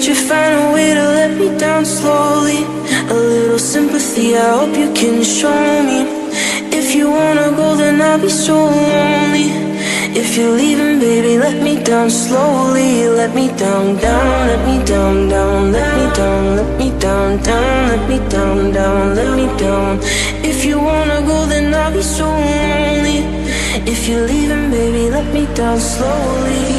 Did you find a way to let me down slowly? A little sympathy, I hope you can show me. If you wanna go, then I'll be so lonely. If you're leaving, baby, let me down slowly. Let me down, down, let me down, down, let me down, let me down, down, let me down, down, let me down. If you wanna go, then I'll be so lonely. If you're leaving, baby, let me down slowly.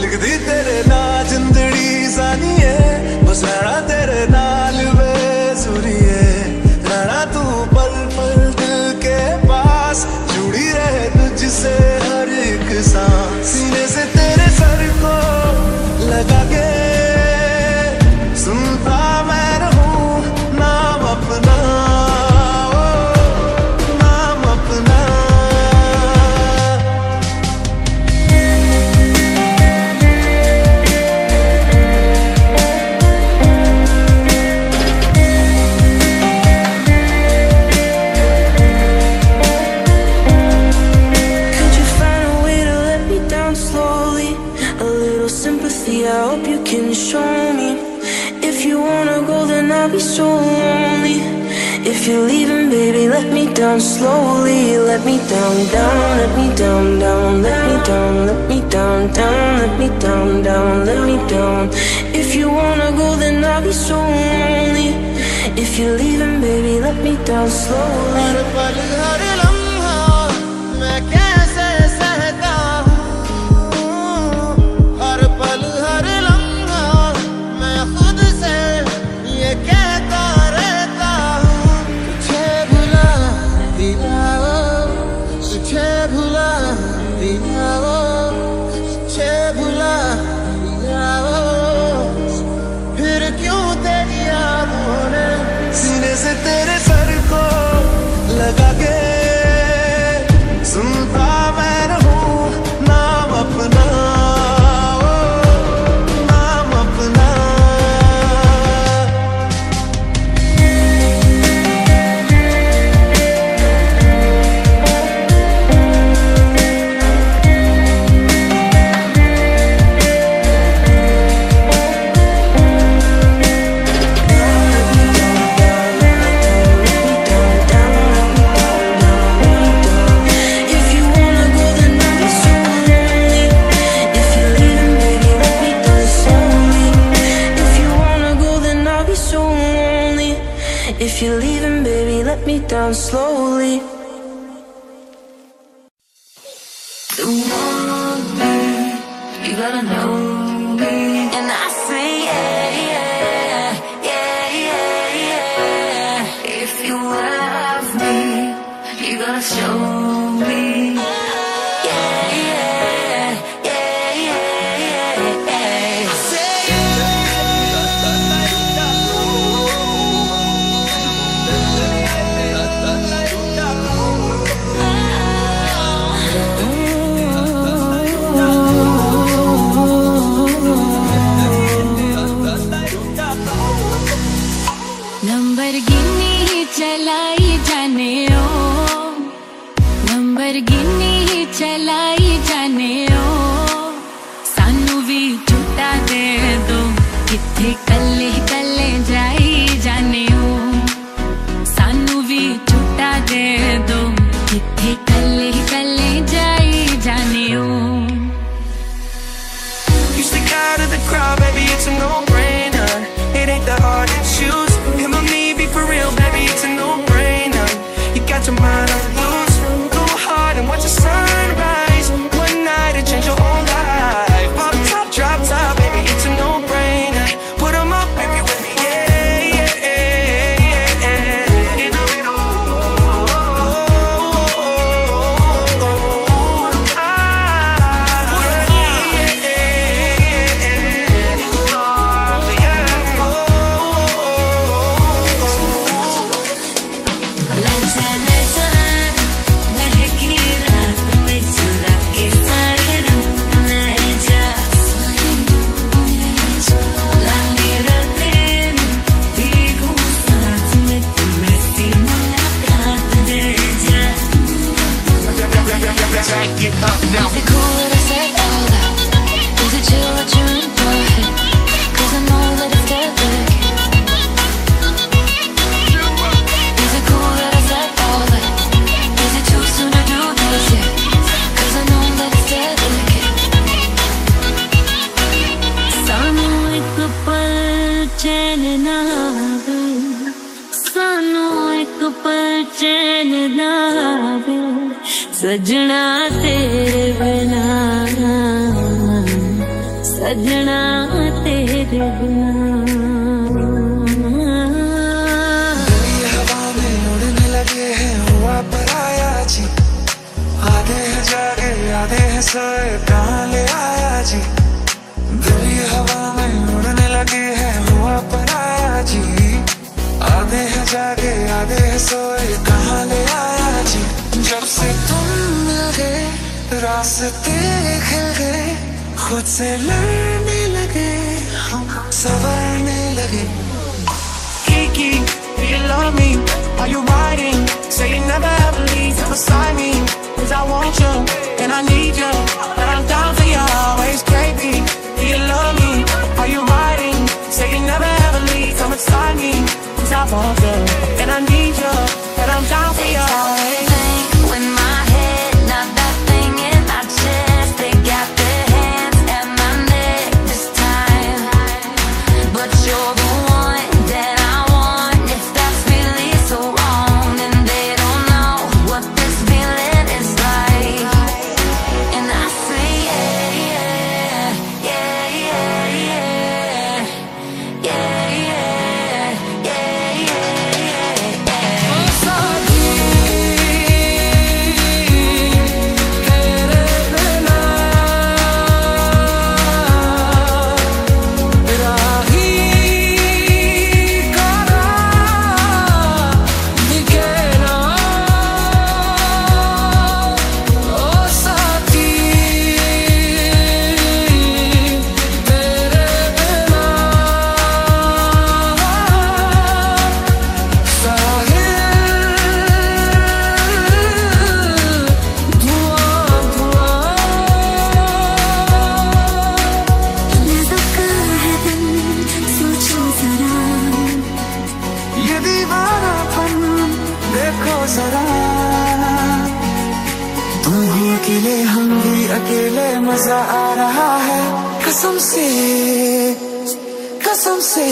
लिख दी तेरे नाम। down slowly, let me down, down, let me down, down, let me down, let me down, down, let me down, down, let me down. If you wanna go, then I'll be so lonely. If you're leaving, baby, let me down slowly. से लड़ने लगे हम सवरने लगे Kiki, do you love me? Are you riding? Say you never ever leave beside me Cause I want you, and I need you And I'm down for you always, baby Do you love me? Are you riding? Say you never ever leave beside me Cause I want you, and I need you And I'm down for you तुम ही अकेले हम भी अकेले मज़ा आ रहा है। कसम से कसम से।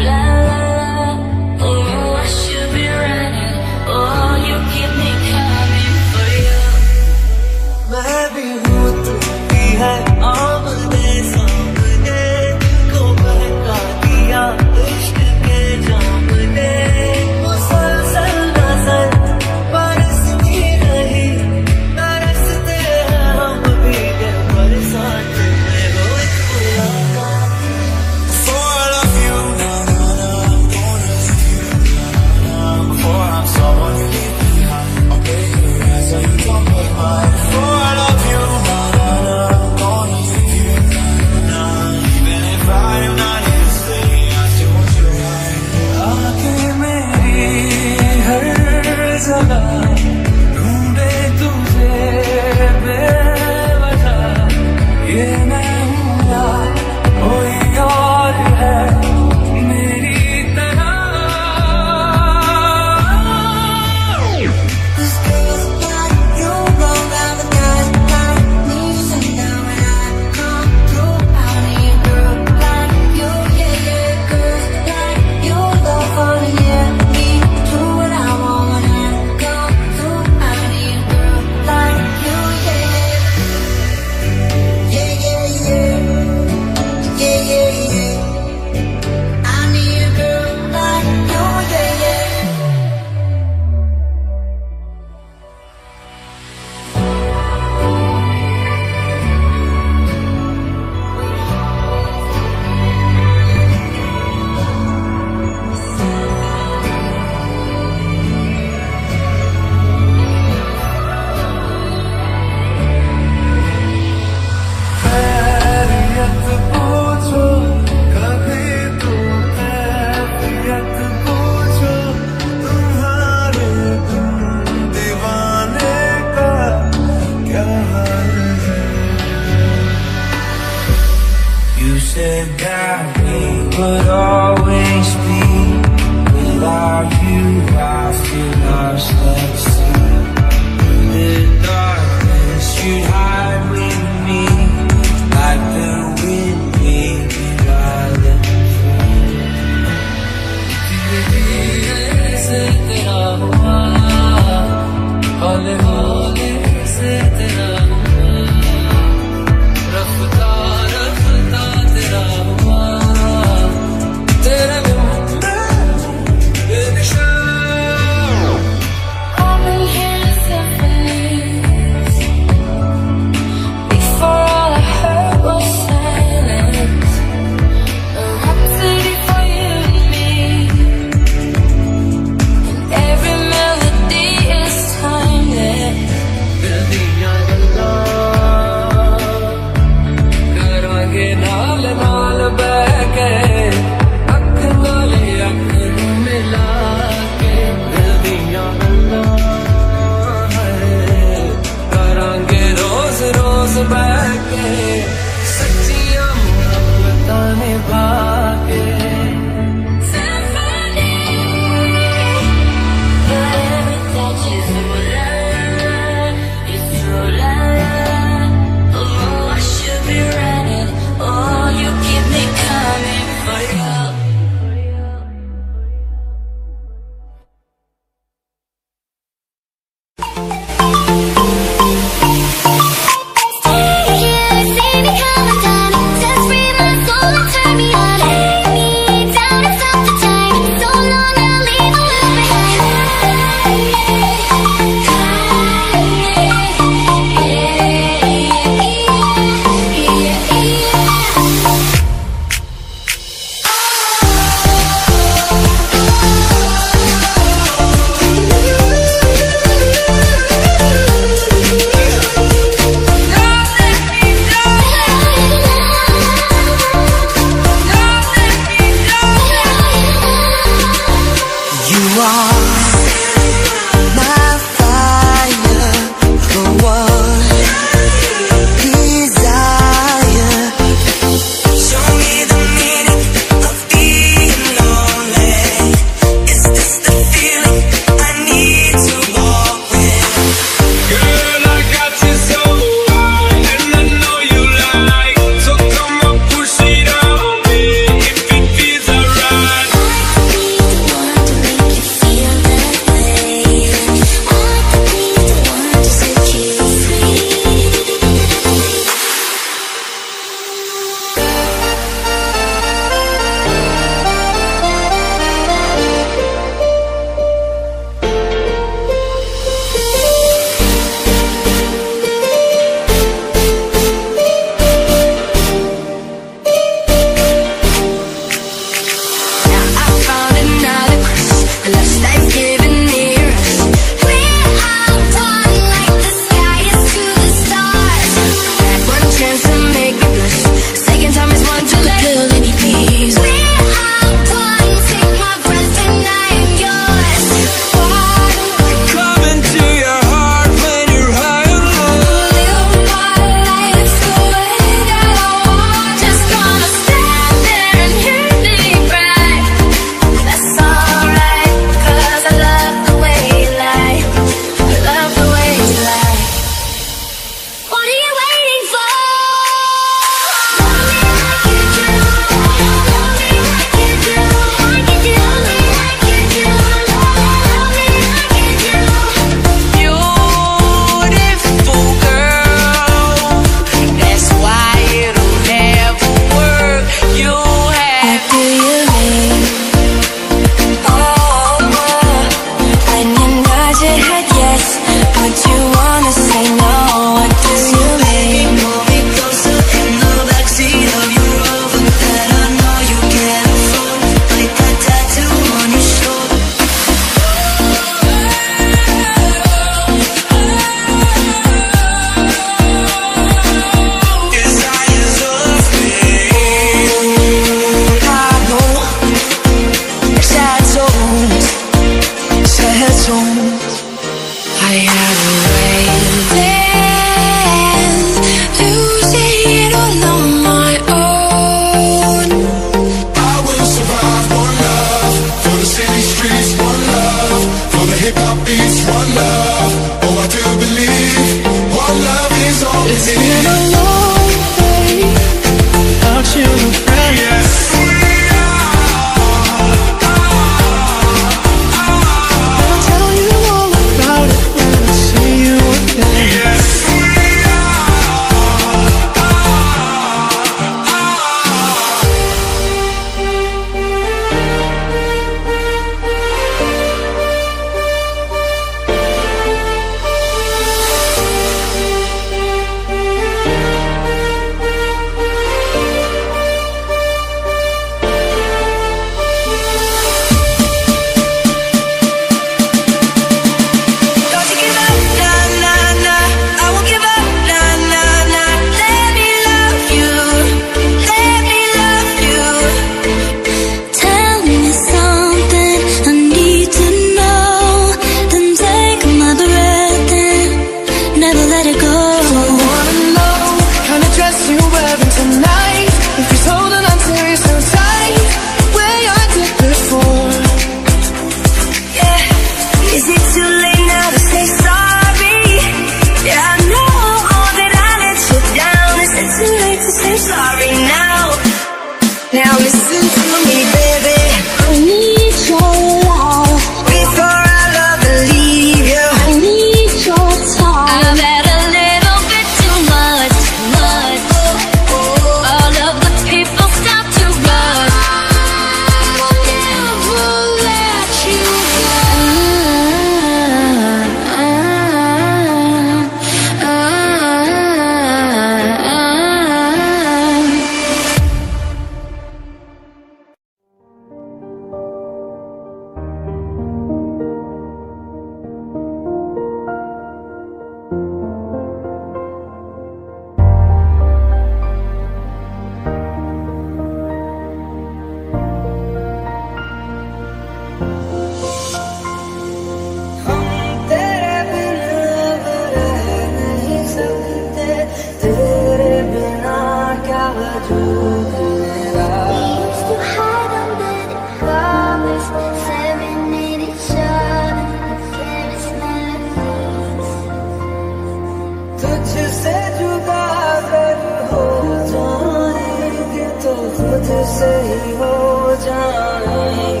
खुद से ही हो जाएँगे।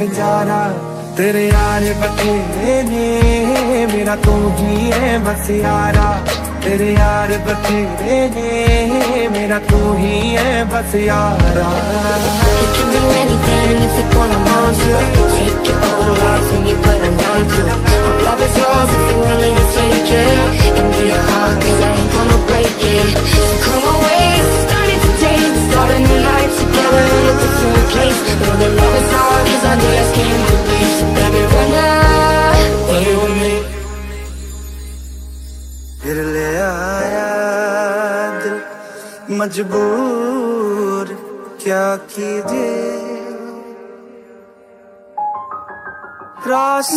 बेचारा तेरे यार बतेरे मेरा तू ही है तेरे यार बतेरे मेरा तू ही है You if you wanna you down to love is yours if you to take it. I ain't gonna break it. Come away, it's starting today, it's starting life. मजबूर क्या कीजिए रास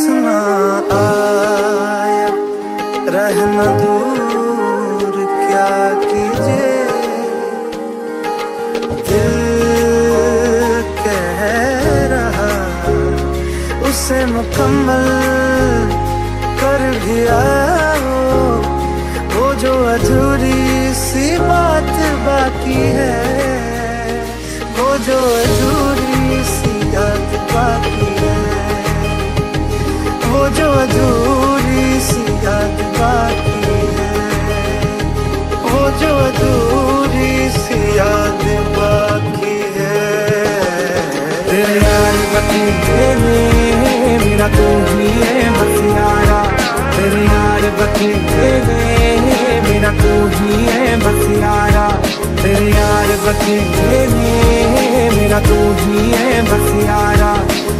मेरा तू ही है बस यारा तेरे यार बथेरे ने मेरा तू ही है बस यारा तेरे यार बथेरे ने मेरा तू ही है बस यारा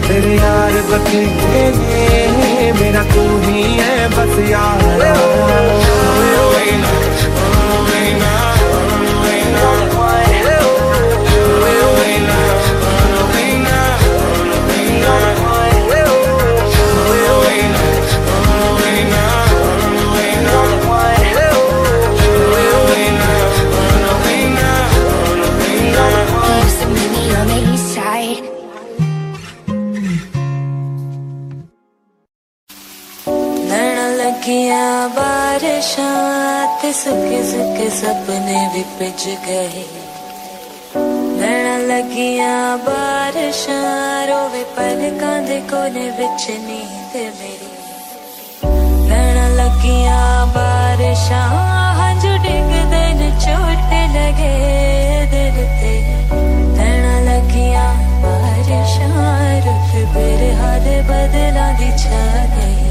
तेरे यार बथेरे ने मेरा तू ही है बस यारा Keeps सपने भी गए। लगिया बारिशां, रोवे पलकां दे कोने विच नींद मेरी। नैन लगिया बारिशां हंझू डिगदे न चोट लगे दिल ते। नैन लगिया बारिशां रुत बिरहा दे बदलां दी छा गई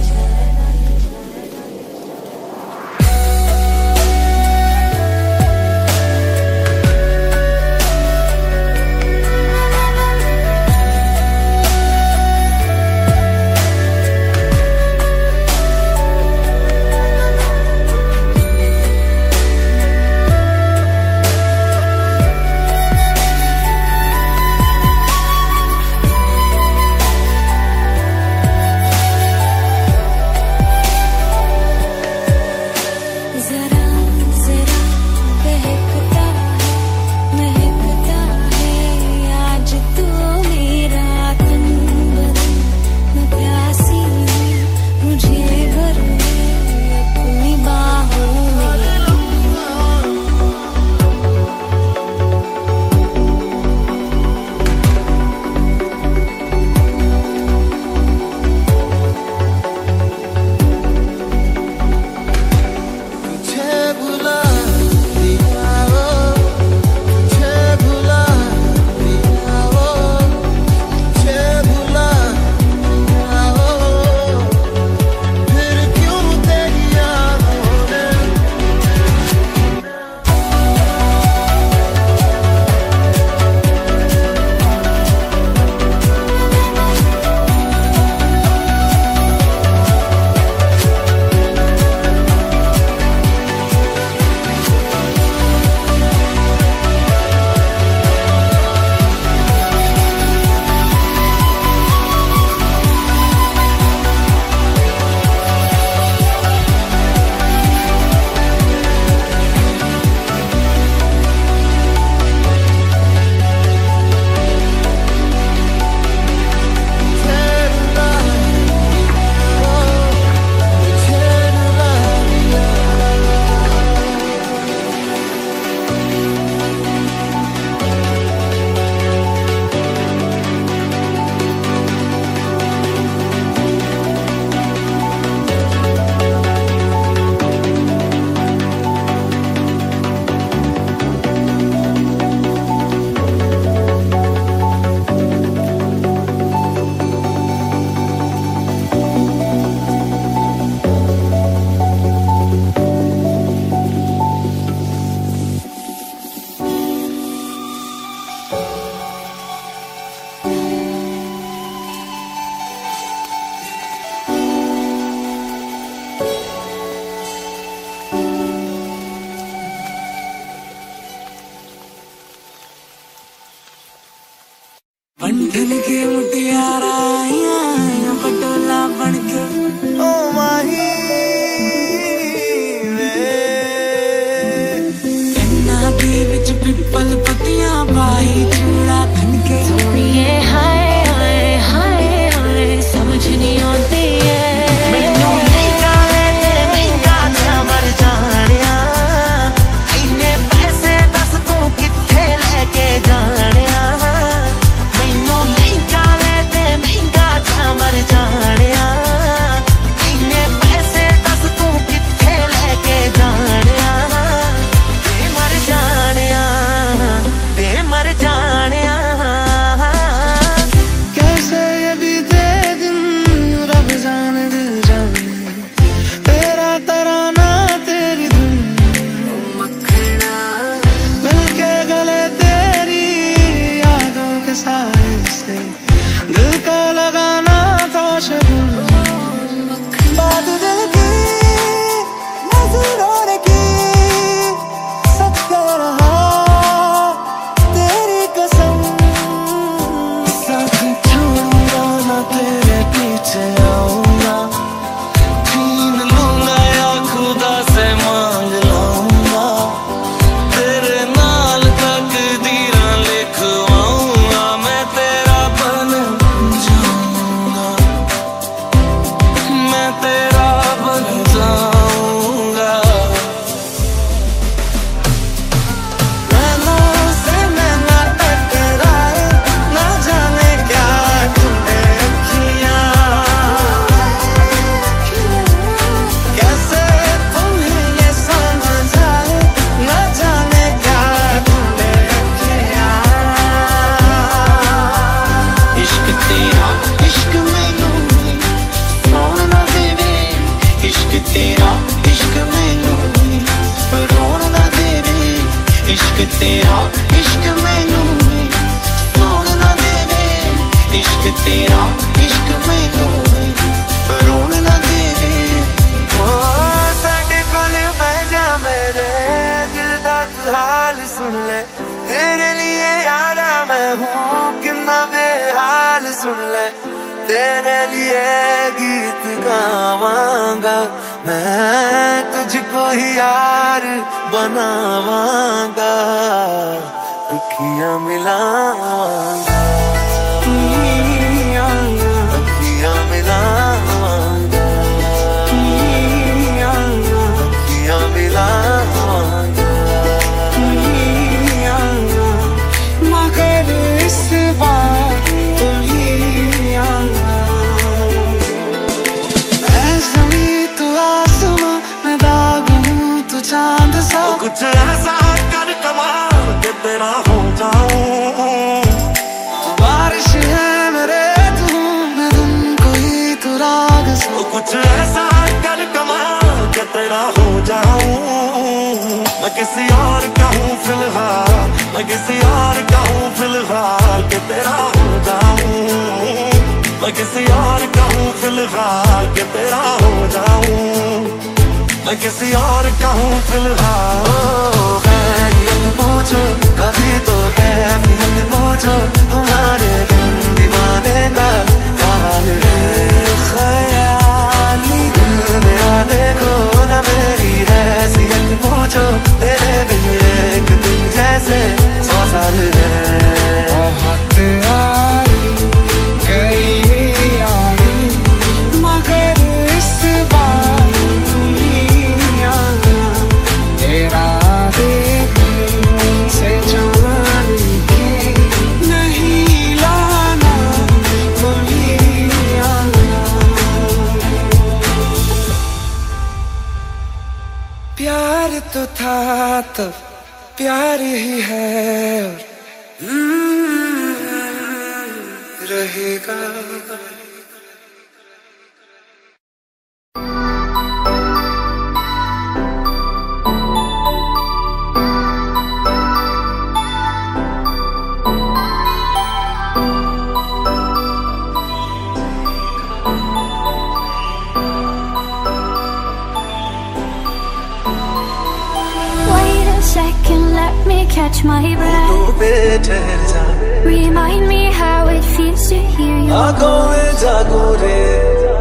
second, let me catch my breath. तू पे ठहर जा Remind me how it feels to hear your आंखों में जागो रे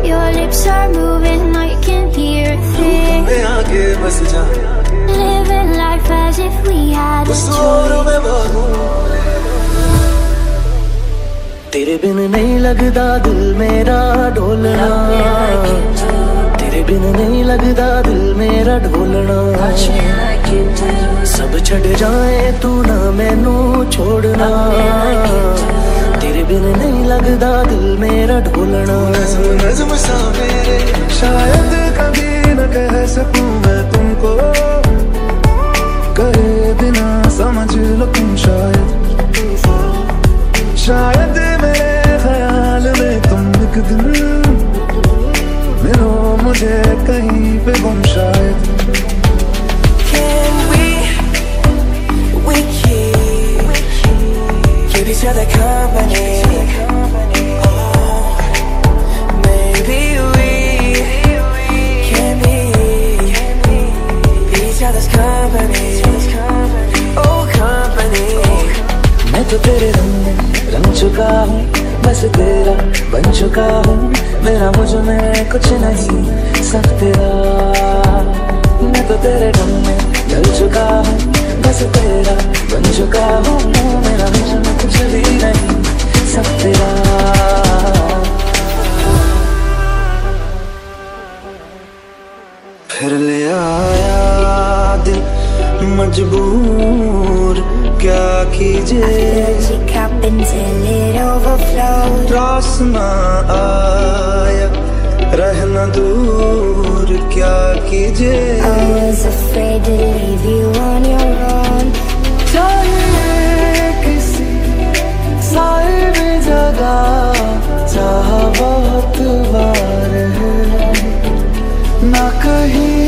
Your lips are moving, I can hear a thing. में आके बस जा Living life as if we had a उस choice. और में भागूं तेरे बिन नहीं लगदा दिल मेरा ढोलना बिन नहीं लगदा दिल मेरा ढोलना। सब छड़ जाए तू ना मैनू छोड़ना। तेरे बिन नहीं लगदा दिल मेरा ढोलना। शायद कभी न कह सकूँ मैं तुमको। कहे बिना समझ लो तुम शायद। शायद मेरे ख्याल में तुम एक दिन मिलो। मुझे कहीं पे गुम शायद Can we, we keep, keep each other company? Oh, maybe we can be each other's company. Oh, company. मैं तो तेरे रंग में रंग चुका हूँ बस तेरा बन चुका हूँ। मेरा मुझमें कुछ नहीं, सब तेरा। मैं तो तेरे रंग में ढल चुका हूँ। बस तेरा बन चुका हूँ। मेरा मुझमें कुछ भी नहीं, सब तेरा। फिर ले आया दिल मजबूर, क्या कीजिए until it ना आया रहना दूर क्या कीजिए I was afraid to leave you on your own. चाहिए किसी साहिब जगह चाह बहुत बार है ना कहीं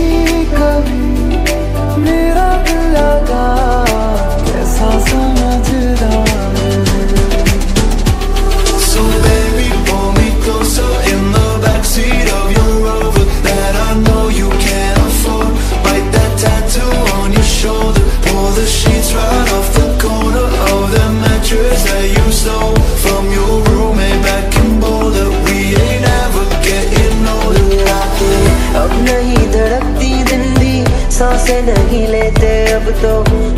तो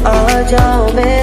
आ जाओ मेरे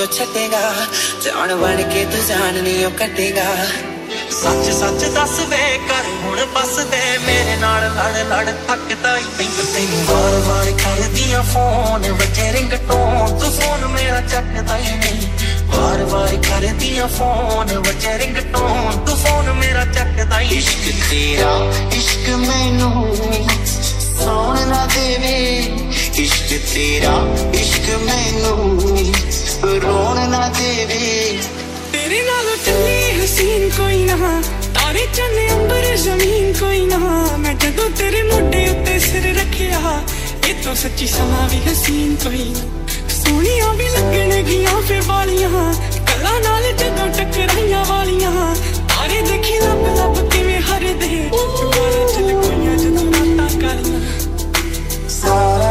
ਨਹੀਂ ਉਹ ਛੱਡੇਗਾ ਜਾਣ ਬਣ ਕੇ ਤੂੰ ਜਾਨ ਨਹੀਂ ਉਹ ਕੱਟੇਗਾ ਸੱਚ ਸੱਚ ਦੱਸ ਵੇ ਕਰ ਹੁਣ ਬਸ ਤੇ ਮੇਰੇ ਨਾਲ ਲੜ ਲੜ ਥੱਕਦਾ ਹੀ ਪਿੰਗ ਤੈਨੂੰ ਵਾਰ ਵਾਰ ਕਰਦੀਆਂ ਫੋਨ ਵਜੇ ਰਿੰਗ ਟੋਨ ਤੂੰ ਫੋਨ ਮੇਰਾ ਚੱਕਦਾ ਹੀ ਨਹੀਂ। ਵਾਰ ਵਾਰ ਕਰਦੀਆਂ ਫੋਨ ਵਜੇ ਰਿੰਗ ਟੋਨ ਤੂੰ ਫੋਨ ਮੇਰਾ ਚੱਕਦਾ ਹੀ ਇਸ਼ਕ ਤੇਰਾ ਇਸ਼ਕ ਮੈਨੂੰ ਸੋਹਣਾ ਦੇਵੇ। ਇਸ਼ਕ ਤੇਰਾ ਇਸ਼ਕ ਮੈਨੂੰ ਰੋਣ ਨਾ ਦੇਵੇ। ਤੇਰੇ ਨਾਲ ਤੰਨੀ ਹਸੀਨ ਕੋਈ ਨਾ ਤਾਰੇ ਚੰਨੇ ਅੰਬਰ ਜ਼ਮੀਨ ਕੋਈ ਨਾ। ਮੈਂ ਜਦੋਂ ਤੇਰੇ ਮੋਢੇ ਉੱਤੇ ਸਿਰ ਰੱਖਿਆ ਇਹ ਤੋਂ ਸੱਚੀ ਸਮਾਂ ਵੀ ਹਸੀਨ ਕੋਈ ਸੋਹਣੀਆਂ ਵੀ ਲੱਗਣਗੀਆਂ ਫੇ ਵਾਲੀਆਂ ਕਲਾ ਨਾਲ ਜਦੋਂ ਟਕਰਾਈਆਂ ਵਾਲੀਆਂ। ਤਾਰੇ ਦੇਖੀ ਲੱਭ ਲੱਭ ਕਿਵੇਂ ਹਰਦੇ ਚੁਕਾਰੇ ਚ ਲਕੋਈਆਂ ਜਦੋਂ ਨਾਤਾ ਕਰਨਾ। ਸਾਰਾ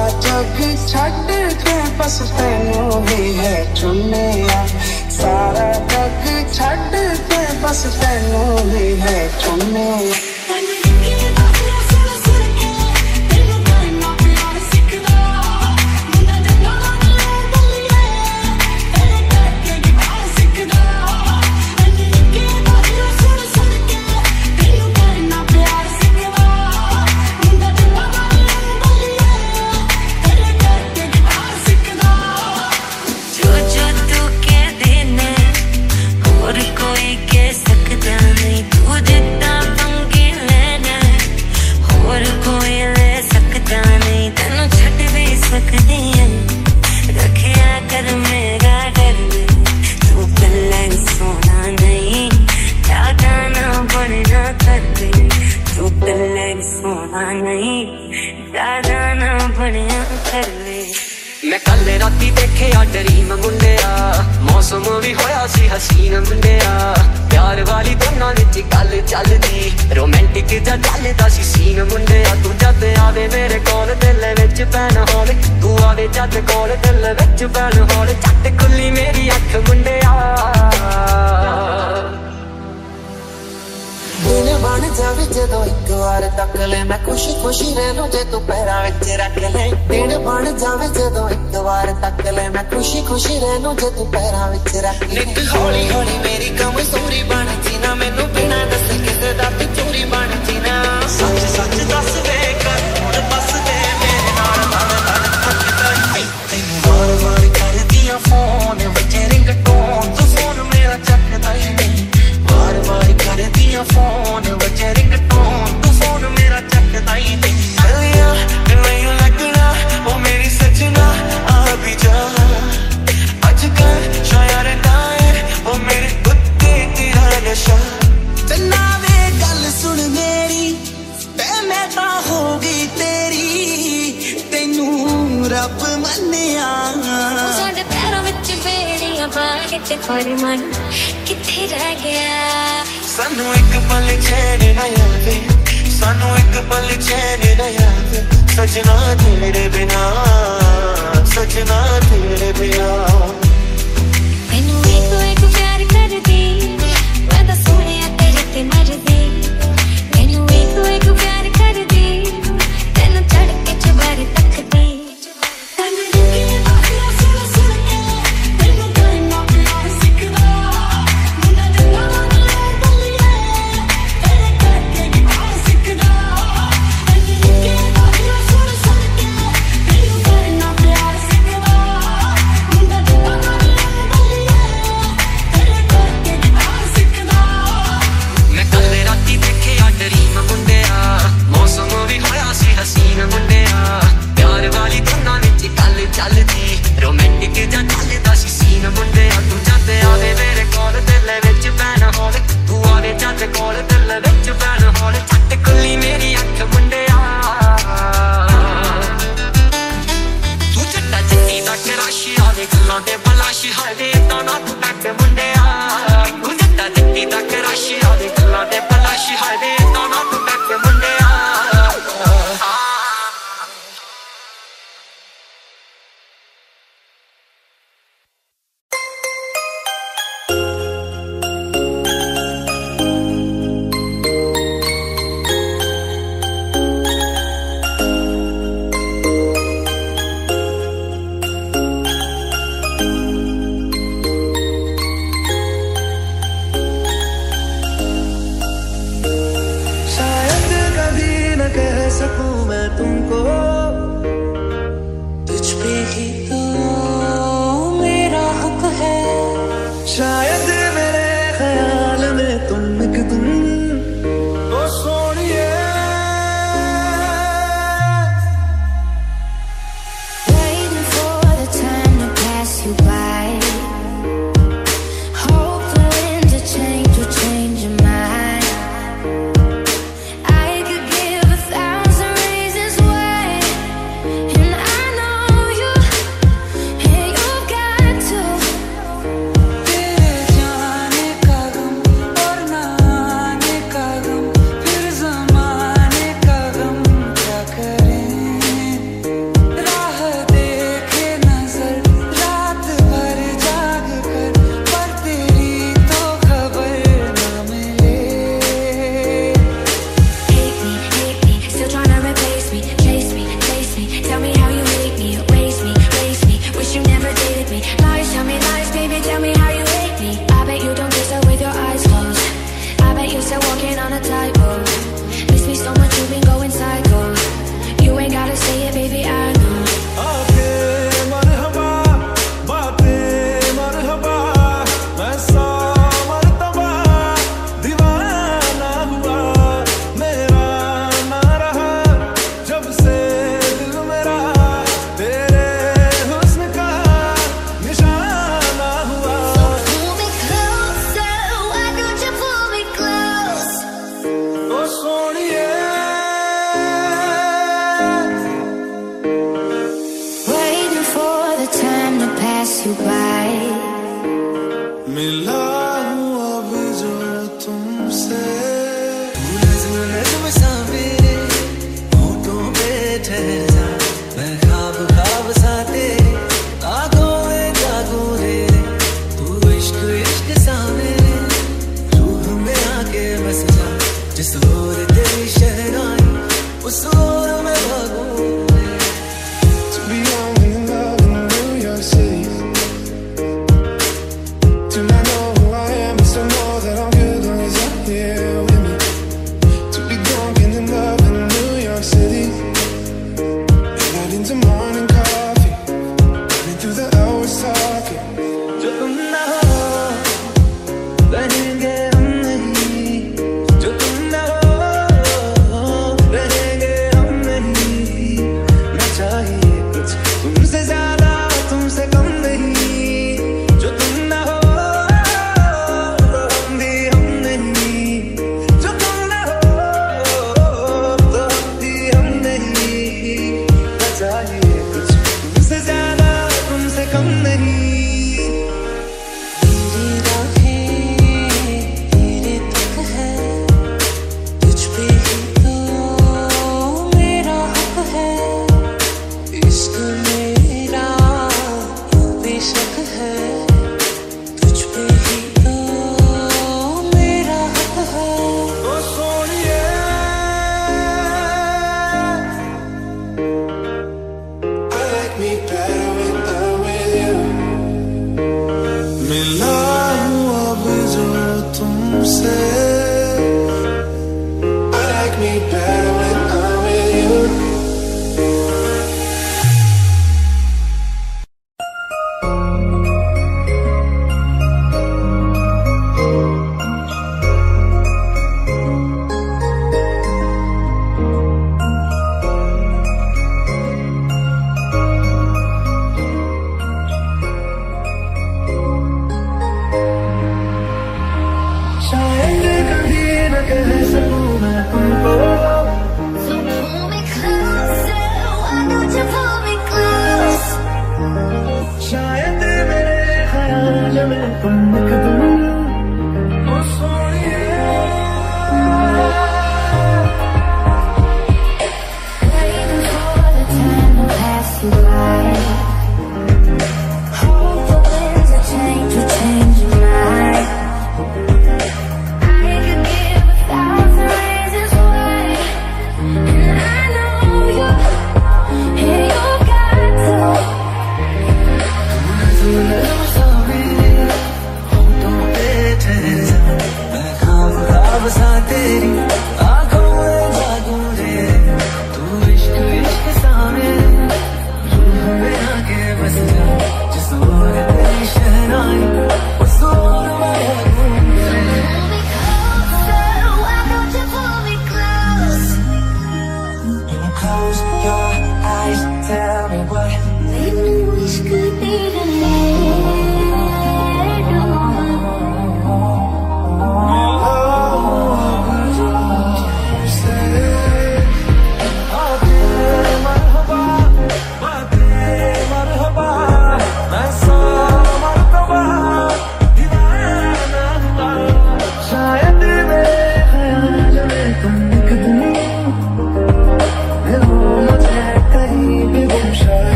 ਛੱਡ ਕੇ ਬਸ ਤੈਨੂੰ ਹੀ ਹੈ ਚੁੰਨਿਆ ਸਾਰਾ ਤੱਕ ਛੱਡ ਕੇ ਬਸ ਤੈਨੂੰ ਹੀ ਹੈ ਚੁੰਨਿਆ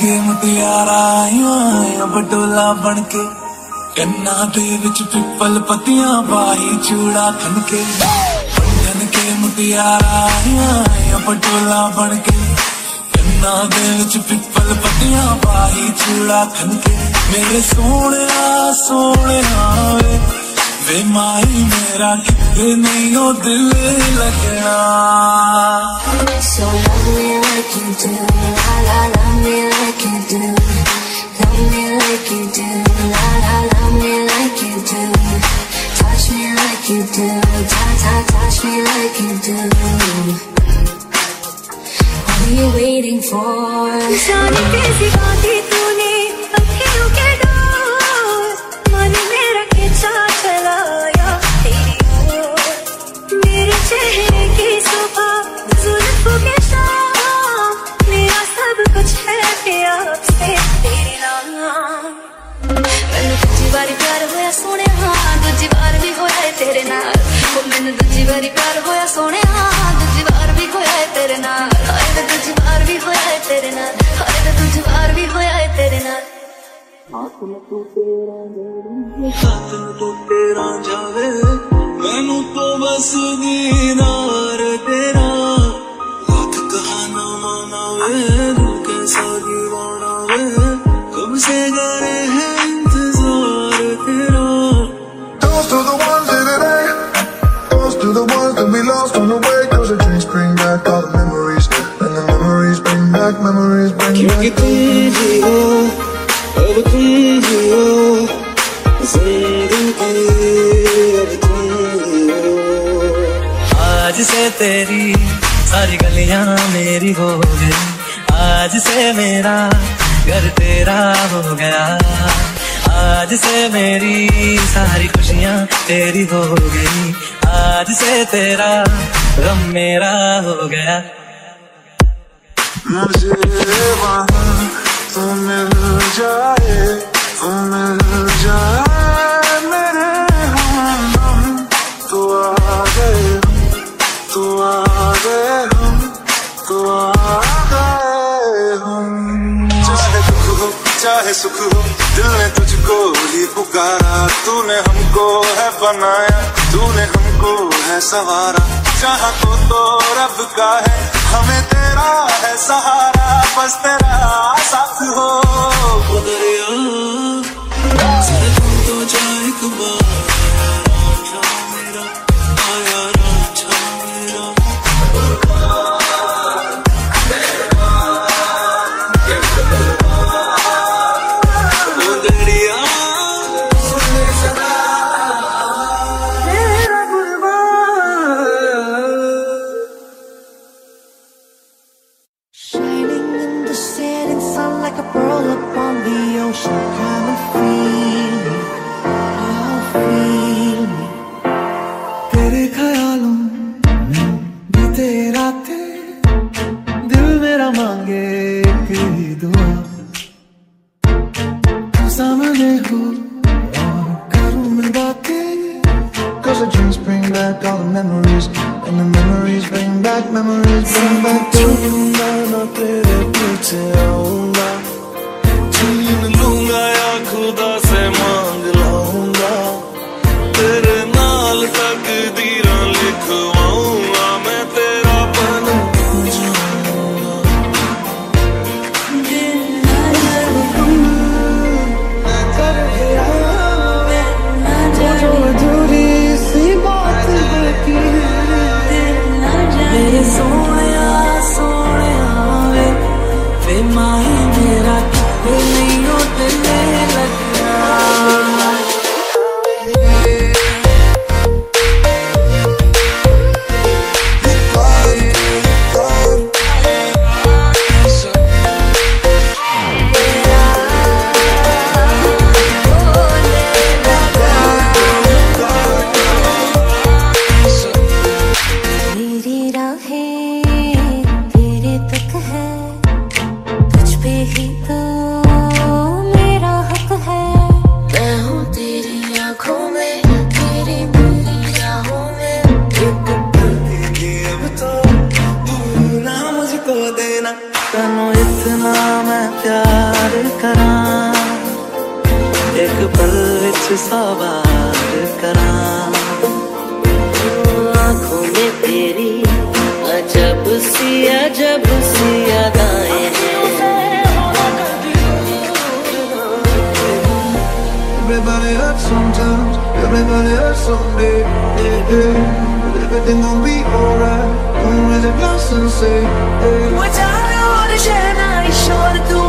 ਕੇ ਮੁਟਿਆਰਾ ਆਇਆ ਬਟੋਲਾ ਬਣ ਕੇ। ਕੰਨਾਂ ਦੇ ਵਿੱਚ ਪਿੱਪਲ ਪੱਤੀਆਂ ਬਾਹੀ ਚੂੜਾ ਖਨ ਕੇ। ਬੰਦਨ ਕੇ ਮੁਟਿਆਰਾ ਆਇਆ ਬਟੋਲਾ ਬਣ ਕੇ। ਕੰਨਾਂ ਦੇ ਵਿੱਚ ਪਿੱਪਲ ਪੱਤੀਆਂ ਬਾਹੀ ਚੂੜਾ ਖਨ ਕੇ। ਮੇਰੇ ਸੋਹਣਿਆ ਸੋਹਣਿਆ ਵੇ ਵੇ ਮਾਈ ਮੇਰਾ ਕਿਤੇ ਨਹੀਂ ਉਹ ਦਿਲ ਲੱਗਣਾ So love me like you do, la la love me like you do, love me like you do, la la love me like you do, touch me like you do, ta ta touch me like you do. What are you waiting for? जाने कैसी बातें तूने ਵੀ ਹੋਇਆ ਏ ਤੇਰੇ ਨਾਲ। ਉਹ ਮੈਨੂੰ ਦੂਜੀ ਵਾਰੀ ਪਿਆਰ ਹੋਇਆ ਸੋਹਣਿਆ। ਦੂਜੀ ਵਾਰ ਵੀ ਹੋਇਆ ਏ ਤੇਰੇ ਨਾਲ। ਹਾਏ ਵੇ ਦੂਜੀ ਵਾਰ ਵੀ ਹੋਇਆ ਏ ਤੇਰੇ ਨਾਲ। ਹਾਏ ਵੇ ਦੂਜੀ ਵਾਰ ਵੀ ਹੋਇਆ ਏ ਤੇਰੇ ਨਾਲ। ਤੂੰ ਤੇਰਾ ਜਾਵੇ। ਮੈਨੂੰ ਤੋਂ ਬਸ ਦੀਨਾਰ ਤੇਰਾ। ਹੱਥ ਕਹਾਣਾ ਮਾਨਾ ਵੇ ਤੂੰ ਕੈਸਾ ਦੀਵਾਨਾ ਵੇ। ਕਬ ਸੇ ਗਰੇ ਹੈ। Toast to the ones in today. Toast to the ones that we lost on the way. Cause the drinks bring back all the memories. And the memories bring back, memories bring क्योंकि back. तुम ही हो अब तुम ही हो ज़िंदगी अब तुम ही हो आज से तेरी सारी गलियाँ मेरी हो गई आज से मेरा घर तेरा हो गया आज से मेरी सारी खुशियाँ तेरी हो गई। आज से तेरा गम मेरा हो गया। मुझे वहाँ जाए, तू मिल जाए मेरे हमदम तू आ गए हम, तू आ गए हम, तू आ गए हम। चाहे दुख हो, चाहे सुख हो, दिल में ही पुकारा, तूने हमको है बनाया, तूने हमको है सवारा चाह तो तो रब का है, हमें तेरा है सहारा। बस तेरा साथ हो। तो जाए एक there someday. Yeah, yeah. But everything gon' be alright. Gonna raise a glass and say, hey. What time you wanna share? Now you sure to do